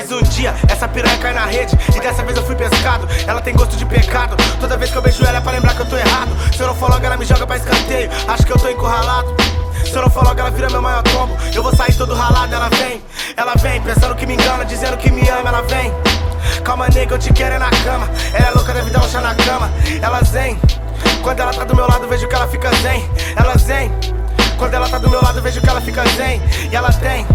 mais um dia, essa piranha cai na rede. E dessa vez eu fui pescado. Ela tem gosto de pecado. Toda vez que eu beijo ela é pra lembrar que eu tô errado. Se eu não for logo, ela me joga pra escanteio. Acho que eu tô encurralado. Se eu não for logo, ela vira meu maior tombo. Eu vou sair todo ralado, ela vem. Ela vem, pensando que me engana, dizendo que me ama, ela vem. Calma, nega, eu te quero é na cama. Ela é louca, deve dar um chá na cama. Ela zen. Quando ela tá do meu lado, vejo que ela fica zen. Ela zen. Quando ela tá do meu lado, vejo que ela fica zen. E ela tem.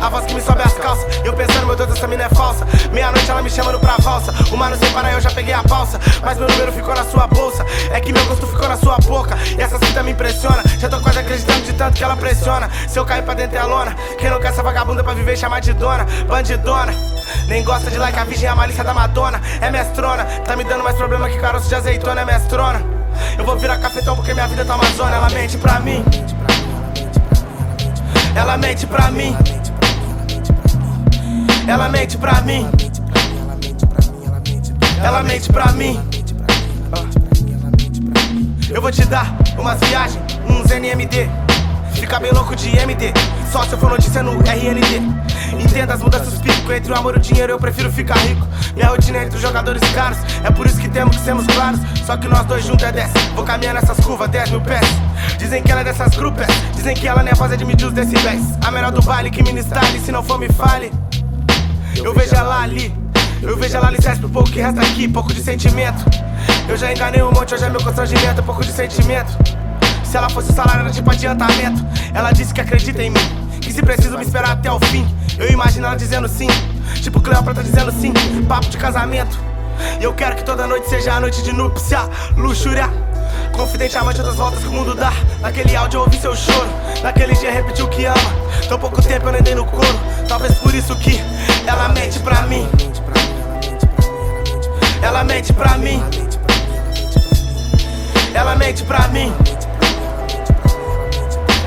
A voz que me sobe as calças. Eu pensando, meu Deus, essa mina é falsa. Meia-noite ela me chamando pra valsa. O mano sem parar, eu já peguei a balsa. Mas meu número ficou na sua bolsa. É que meu gosto ficou na sua boca. E essa cita me impressiona. Já tô quase acreditando de tanto que ela pressiona. Se eu cair pra dentro é a lona. Quem não quer essa vagabunda pra viver chamar de dona? Bandidona. Nem gosta de like a virgem, a malícia da Madonna. É mestrona. Tá me dando mais problema que caroço de azeitona. É mestrona. Eu vou virar cafetão porque minha vida tá uma zona. Ela mente pra mim. Ela mente pra mim. Ela mente pra mim. Ela mente pra mim. Eu vou te dar umas viagens, uns NMD. Fica bem louco de MD. Só se eu for notícia no RND. Entenda as mudanças pico. Entre o amor e o dinheiro eu prefiro ficar rico. Minha rotina é entre os jogadores caros. É por isso que temos que sermos claros. Só que nós dois juntos é 10. Vou caminhar nessas curvas, 10 mil pés. Dizem que ela é dessas grupos. Dizem que ela nem é fazer de medir os decibéis. A melhor do baile que ministrar se não for me fale. Eu vejo ela ali. Eu vejo ela alicerce pro pouco que resta aqui, pouco de sentimento. Eu já enganei um monte, hoje é meu constrangimento, pouco de sentimento. Se ela fosse o salário, era tipo adiantamento. Ela disse que acredita em mim, que se preciso me esperar até o fim. Eu imagino ela dizendo sim, tipo Cleópatra dizendo sim, papo de casamento. Eu quero que toda noite seja a noite de núpcia, luxúria. Confidente amante das voltas que o mundo dá. Naquele áudio eu ouvi seu choro. Naquele dia repetiu que ama. Tão pouco tempo eu nem dei no couro. Talvez por isso que ela mente pra mim. Ela mente pra mim. Ela mente pra mim.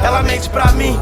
Ela mente pra mim.